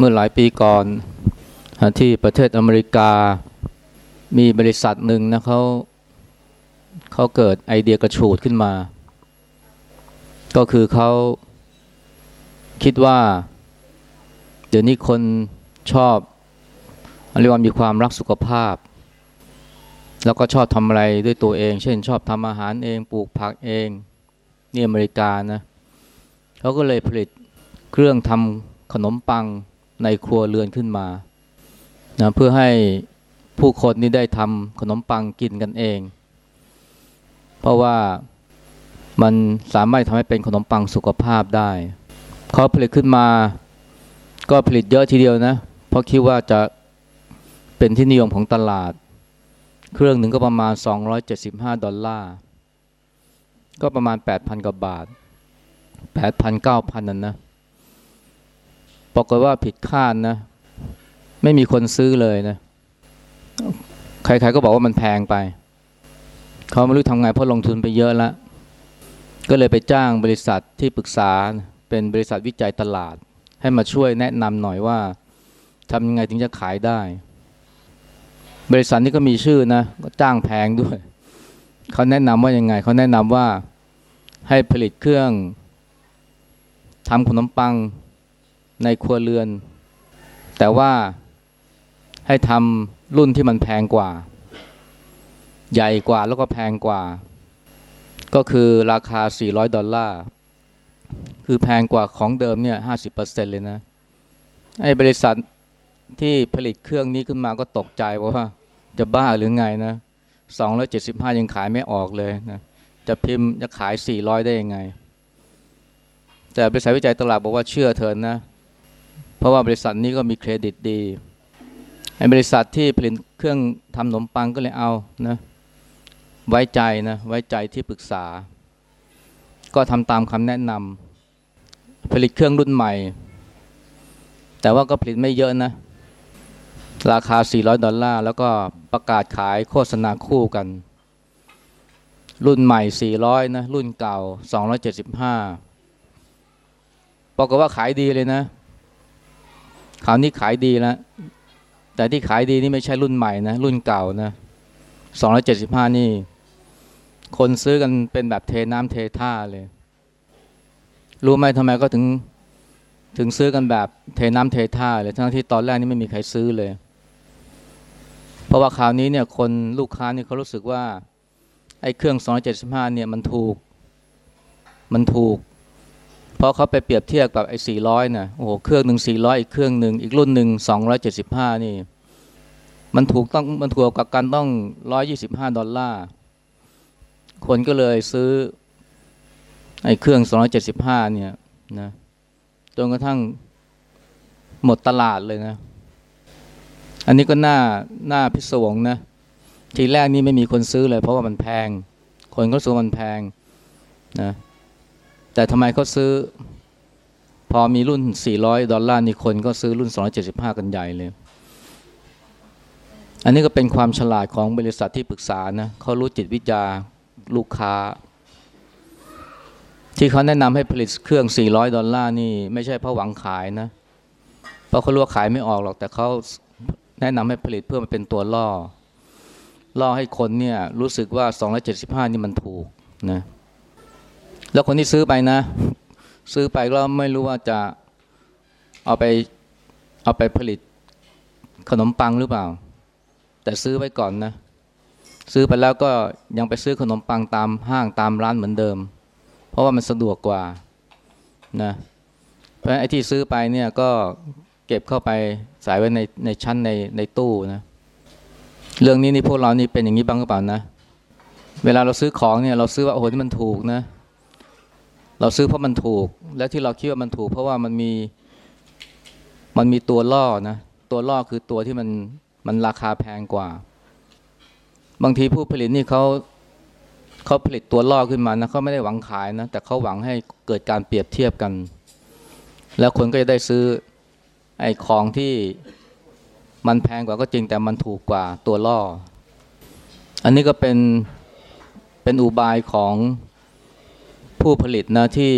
เมื่อหลายปีก่อนที่ประเทศอเมริกามีบริษัทหนึ่งนะเขาเขาเกิดไอเดียกระฉูดขึ้นมา ก็คือเขาคิดว่า เดี๋ยวนี้คนชอบเรียกว่ามีความรักสุขภาพ แล้วก็ชอบทำอะไรด้วยตัวเอง เช่นชอบทำอาหารเองปลูกผักเองนี่อเมริกานะเขาก็เลยผลิตเครื่องทำขนมปัง ในครัวเรือนขึ้นมานะเพื่อให้ผู้คนนี่ได้ทำขนมปังกินกันเอง เพราะว่ามันสามารถทำให้เป็นขนมปังสุขภาพได้เขาผลิตขึ้นมา ก็ผลิตเยอะทีเดียวนะ เพราะคิดว่าจะเป็นที่นิยมของตลาด เครื่องหนึ่งก็ประมาณ 275 ดอลลาร์ ก็ประมาณ 8,000 กว่าบาท 8,000 9,000 นั่นนะ ปรากฏว่าผิดคาดนะ ไม่มีคนซื้อเลยนะ ใครๆก็บอกว่ามันแพงไปเขาไม่รู้ทำไงเพราะลงทุนไปเยอะแล้วก็เลยไปจ้างบริษัทที่ปรึกษาเป็นบริษัทวิจัยตลาด ให้มาช่วยแนะนำหน่อยว่าทำยังไงถึงจะขายได้ บริษัทนี้ก็มีชื่อนะก็จ้างแพงด้วยเขาแนะนำว่ายังไงเขาแนะนำว่าให้ผลิตเครื่องทำขนมปัง ในครัวเรือน แต่ว่าให้ทำรุ่นที่มันแพงกว่า ใหญ่กว่าแล้วก็แพงกว่า ก็คือราคา 400 ดอลลาร์ คือแพงกว่าของเดิมเนี่ย 50%เลยนะ ไอ้บริษัทที่ผลิตเครื่องนี้ขึ้นมาก็ตกใจว่าจะบ้าหรือไงนะ275 ยังขายไม่ออกเลยนะ จะพิมพ์จะขาย 400 ได้ยังไง แต่บริษัทวิจัยตลาดบอกว่าเชื่อเธอนะ ราะว่าบริษัทนี้ก็มีเครดิตดีไอ้บริษัทที่ผลิตเครื่องทำขนมปังก็เลยเอานะไว้ใจนะไว้ใจที่ปรึกษา ก็ทำตามคำแนะนำผลิตเครื่องรุ่นใหม่ แต่ว่าก็ผลิตไม่เยอะนะ ราคา 400 ดอลลาร์ แล้วก็ประกาศขายโฆษณาคู่กัน รุ่นใหม่ 400 นะ รุ่นเก่า 275บอกว่าขายดีเลยนะ คราวนี้ขายดีแล้วแต่ที่ขายดีนี่ไม่ใช่รุ่นใหม่นะรุ่นเก่านะสองร้อยเจ็ดสิบห้านี่ คนซื้อกันเป็นแบบเทน้ำเทท่าเลย รู้ไหมทำไมก็ถึงถึงซื้อกันแบบเทน้ำเทท่าเลยทั้งที่ตอนแรกนี่ไม่มีใครซื้อเลย เพราะว่าคราวนี้เนี่ยคนลูกค้านี่เขารู้สึกว่าไอ้เครื่อง275เนี่ยมันถูก มันถูก เพราะเขาไปเปรียบเทียบกับไอ้สี่ร้อยนะโอ้โหเครื่องหนึ่งสี่ร้อยอีกเครื่องหนึ่งอีกรุ่นหนึ่งสองร้อยเจ็ดสิบห้านี่ มันถูกต้องมันถูกกับกันต้องร้อยยี่สิบห้าดอลลาร์คนก็เลยซื้อ ไอ้เครื่องสองร้อยเจ็ดสิบห้าเนี่ยนะจนกระทั่งหมดตลาดเลยนะ อันนี้ก็น่าน่าพิศวงนะ ทีแรกนี่ไม่มีคนซื้อเลย เพราะว่ามันแพง คนก็ซื้อมันแพงนะ แต่ทำไมเขาซื้อ พอมีรุ่น 400 ดอลลาร์นี่คนก็ซื้อรุ่น 275 กันใหญ่เลย อันนี้ก็เป็นความฉลาดของบริษัทที่ปรึกษานะเขารู้จิตวิทยาลูกค้า ที่เขาแนะนำให้ผลิตเครื่อง 400 ดอลลาร์นี่ ไม่ใช่เพราะหวังขายนะ เพราะเขารู้ว่าขายไม่ออกหรอกแต่เขาแนะนำให้ผลิตเพื่อมาเป็นตัวล่อล่อให้คนเนี่ยรู้สึกว่า 275 นี่มันถูกนะ แล้วคนที่ซื้อไปนะ ซื้อไปก็ไม่รู้ว่าจะเอาไปเอาไปผลิตขนมปังหรือเปล่า แต่ซื้อไว้ก่อนนะ ซื้อไปแล้วก็ยังไปซื้อขนมปังตามห้างตามร้านเหมือนเดิม เพราะว่ามันสะดวกกว่านะเพราะไอ้ที่ซื้อไปเนี่ยก็เก็บเข้าไปใส่ไว้ในในชั้นในในตู้นะ เรื่องนี้นี่พวกเรานี่เป็นอย่างนี้บ้างหรือเปล่านะ เวลาเราซื้อของเนี่ยเราซื้อว่าโอ้โหนี่มันถูกนะ เราซื้อเพราะมันถูก และที่เราคิดว่ามันถูก เพราะว่ามันมีมันมีตัวล่อนะตัวล่อคือตัวที่มันมันราคาแพงกว่า บางทีผู้ผลิตนี่เขาเขาผลิตตัวล่อขึ้นมานะเขาไม่ได้หวังขายนะแต่เขาหวังให้เกิดการเปรียบเทียบกัน แล้วคนก็จะได้ซื้อไอ้ของที่มันแพงกว่าก็จริงแต่มันถูกกว่าตัวล่อ อันนี้ก็เป็นเป็นอุบายของ ผู้ผลิตนะที่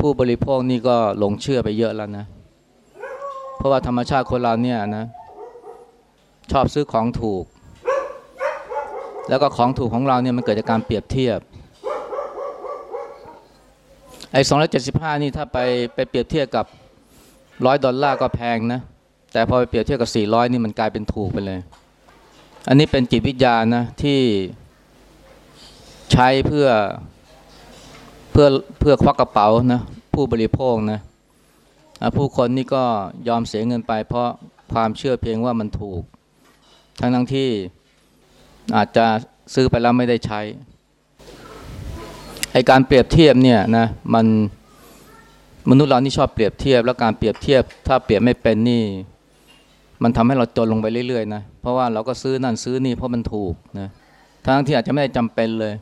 ผู้บริโภคนี่ก็หลงเชื่อไปเยอะแล้วนะ เพราะว่าธรรมชาติคนเราเนี่ยนะ ชอบซื้อของถูก แล้วก็ของถูกของเราเนี่ยมันเกิดจากการเปรียบเทียบไอ้สองร้อยเจ็ดสิบห้านี่ถ้าไปไปเปรียบเทียบกับร้อยดอลลาร์ก็แพงนะ แต่พอไปเปรียบเทียบกับสี่ร้อยนี่มันกลายเป็นถูกไปเลย อันนี้เป็นจิตวิทยานะที่ใช้เพื่อ เพื่อเพื่อควักกระเป๋านะผู้บริโภคนะผู้คนนี่ก็ยอมเสียเงินไป เพราะความเชื่อเพียงว่ามันถูก ทั้งทั้งที่อาจจะซื้อไปแล้วไม่ได้ใช้ไอการเปรียบเทียบเนี่ยนะมันมนุษย์เรานี่ชอบเปรียบเทียบ แล้วการเปรียบเทียบ ถ้าเปรียบไม่เป็นนี่ มันทำให้เราจนลงไปเรื่อยๆนะเพราะว่าเราก็ซื้อนั่นซื้อนี่เพราะมันถูกนะทั้งที่อาจจะไม่ได้จำเป็นเลย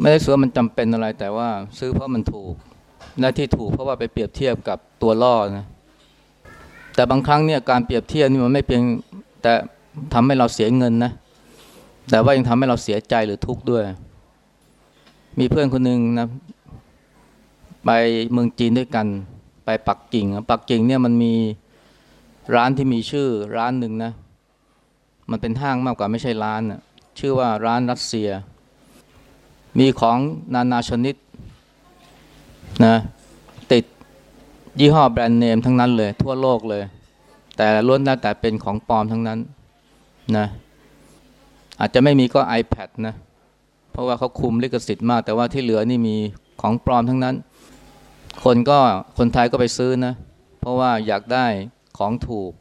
ไม่ได้ซื้อมันจำเป็นอะไร แต่ว่าซื้อเพราะมันถูกและที่ถูกเพราะว่าไปเปรียบเทียบกับตัวล่อนะแต่บางครั้งเนี่ยการเปรียบเทียบนี่มันไม่เพียงแต่ทำให้เราเสียเงินนะแต่ว่ายังทำให้เราเสียใจหรือทุกข์ด้วย มีเพื่อนคนหนึ่งนะไปเมืองจีนด้วยกัน ไปปักกิ่งปักกิ่งเนี่ยมันมีร้านที่มีชื่อร้านหนึ่งนะ มันเป็นห้างมากกว่าไม่ใช่ร้านนะชื่อว่าร้านรัสเซีย มีของนานาชนิดนะติดยี่ห้อแบรนด์เนมทั้งนั้นเลย ทั่วโลกเลย แต่ล้วนแล้วแต่เป็นของปลอมทั้งนั้นนะอาจจะไม่มีก็ iPad นะเพราะว่าเขาคุมลิขสิทธิ์มาก แต่ว่าที่เหลือนี่มีของปลอมทั้งนั้น คนก็คนไทยก็ไปซื้อนะ เพราะว่าอยากได้ของถูก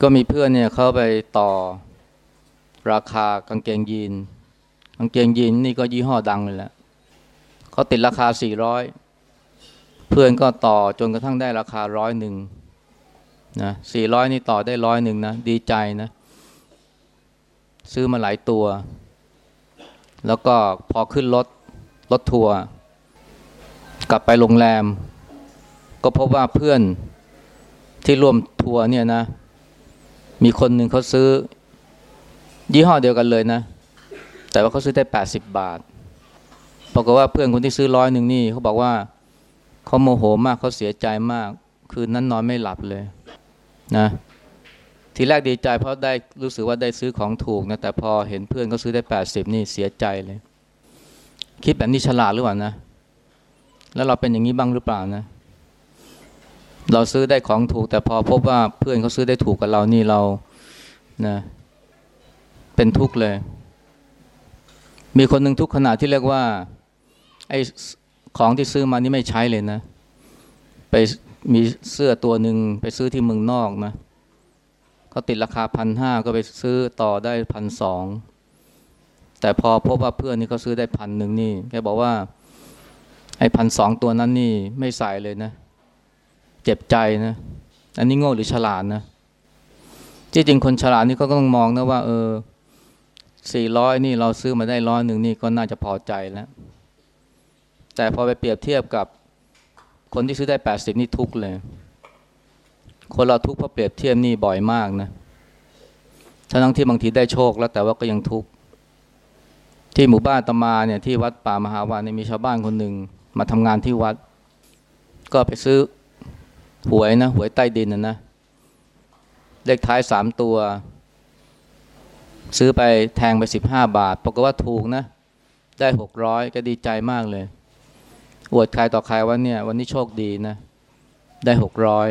ก็มีเพื่อนเนี่ยเขาไปต่อราคากางเกงยีน กางเกงยีนนี่ก็ยี่ห้อดังเลยแหละเขาติดราคาสี่ร้อยเพื่อนก็ต่อจนกระทั่งได้ราคาร้อยหนึ่งนะสี่ร้อยนี่ต่อได้ร้อยหนึ่งนะดีใจนะ ซื้อมาหลายตัว แล้วก็พอขึ้นรถรถทัวร์กลับไปโรงแรม ก็พบว่าเพื่อนที่ร่วมทัวร์เนี่ยนะ มีคนหนึ่งเขาซื้อ ยี่ห้อเดียวกันเลยนะ แต่ว่าเขาซื้อได้แปดสิบบาทปรากฏว่าเพื่อนคนที่ซื้อร้อยหนึ่งนี่เขาบอกว่าเขาโมโหมากเขาเสียใจมาก คืนนั้นนอนไม่หลับเลยนะทีแรกดีใจเพราะได้รู้สึกว่าได้ซื้อของถูกนะแต่พอเห็นเพื่อนเขาซื้อได้แปดสิบนี่เสียใจเลย คิดแบบนี้ฉลาดหรือเปล่านะ แล้วเราเป็นอย่างนี้บ้างหรือเปล่านะ เราซื้อได้ของถูก แต่พอพบว่าเพื่อนเขาซื้อได้ถูกกับเรานี่เรานะเป็นทุกข์เลย มีคนหนึ่งทุกขณะที่เรียกว่าไอ้ของที่ซื้อมานี่ไม่ใช้เลยนะ ไปมีเสื้อตัวหนึ่งไปซื้อที่เมืองนอกนะเขาติดราคาพันห้าก็ไปซื้อต่อได้พันสองแต่พอพบว่าเพื่อนนี่เขาซื้อได้พันหนึ่งนี่แกบอกว่าไอ้พันสองตัวนั้นนี่ไม่ใส่เลยนะ เจ็บใจนะ อันนี้โง่หรือฉลาดนะที่จริงคนฉลาดนี่ก็ต้องมองนะว่า เออ สี่ร้อยนี่เราซื้อมาได้ร้อยหนึ่งนี่ก็น่าจะพอใจแล้ว แต่พอไปเปรียบเทียบกับคนที่ซื้อได้แปดสิบนี่ทุกเลย คนเราทุกเพราะเปรียบเทียบนี่บ่อยมากนะทั้งที่บางทีได้โชคแล้วแต่ว่าก็ยังทุกที่หมู่บ้านตมาเนี่ยที่วัดป่ามหาวานเนี่ยมีชาวบ้านคนหนึ่งมาทำงานที่วัด ก็ไปซื้อหวยนะหวยใต้ดินนะนะเลขท้ายสามตัว ซื้อไปแทงไปสิบห้าบาทปรากฏว่าถูกนะ ได้หกร้อยก็ดีใจมากเลย อวดใครต่อใครว่าเนี่ย วันนี้โชคดีนะ ได้หกร้อย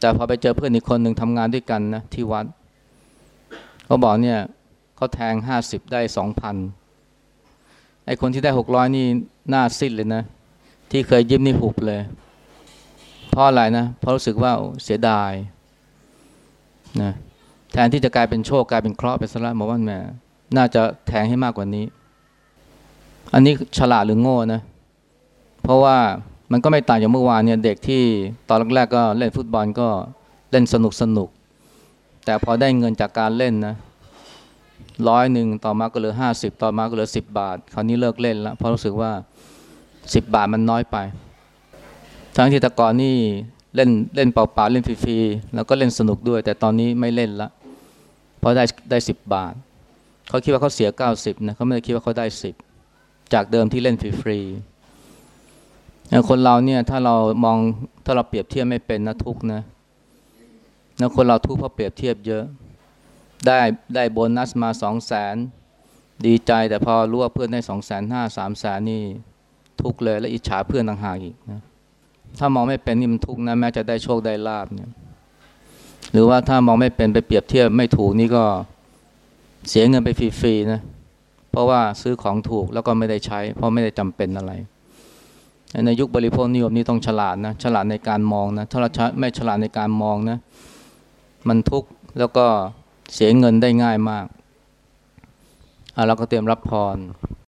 แต่พอไปเจอเพื่อนอีกคนหนึ่งทำงานด้วยกันนะที่วัดเขาบอกเนี่ยเขาแทงห้าสิบได้สองพันไอคนที่ได้หกร้อยนี่หน้าสิ้นเลยนะ ที่เคยยิ้มนี่หุบเลยเพราะอะไรนะเพราะรู้สึกว่าเสียดายนะ แทนที่จะกลายเป็นโชคกลายเป็นเคราะห์ไปซะล้วบอกว่าแม่น่าจะแทงให้มากกว่านี้ อันนี้ฉลาดหรือโง่นะ เพราะว่ามันก็ไม่ต่างจากเมื่อวานเนี่ยเด็กที่ตอนแรกๆก็เล่นฟุตบอลก็เล่นสนุกสนุก แต่พอได้เงินจากการเล่นนะร้อยหนึ่งต่อมาก็เหลือห้าสิบต่อมาก็เหลือสิบบาท คราวนี้เลิกเล่นแล้วเพราะรู้สึกว่าสิบบาทมันน้อยไป ทั้งที่แต่ก่อนนี่เล่นเล่นเปล่าๆเล่นฟรีๆแล้วก็เล่นสนุกด้วย แต่ตอนนี้ไม่เล่นละ เพราะได้ได้สิบบาท เขาคิดว่าเขาเสียเก้าสิบนะเขาไม่ได้คิดว่าเขาได้สิบจากเดิมที่เล่นฟรีๆคนเราเนี่ยถ้าเรามองถ้าเราเปรียบเทียบไม่เป็นนะทุกนะนะคนเราทุกเพราะเปรียบเทียบเยอะ ได้ได้โบนัสมาสองแสนดีใจแต่พอรู้ว่าเพื่อนได้สองแสนห้าสามแสนนี่ทุกเลยและอิจฉาเพื่อนต่างหากอีกนะถ้ามองไม่เป็นนี่มันทุกนะแม้จะได้โชคได้ลาบเนี่ย หรือว่าถ้ามองไม่เป็นไปเปรียบเทียบไม่ถูกนี่ก็เสียเงินไปฟรีๆนะเพราะว่าซื้อของถูกแล้วก็ไม่ได้ใช้ เพราะไม่ได้จำเป็นอะไร ในยุคบริโภคนิยมนี่ต้องฉลาดนะฉลาดในการมองนะถ้าเราไม่ฉลาดในการมองนะ มันทุกข์แล้วก็เสียเงินได้ง่ายมากอะเราก็เตรียมรับพร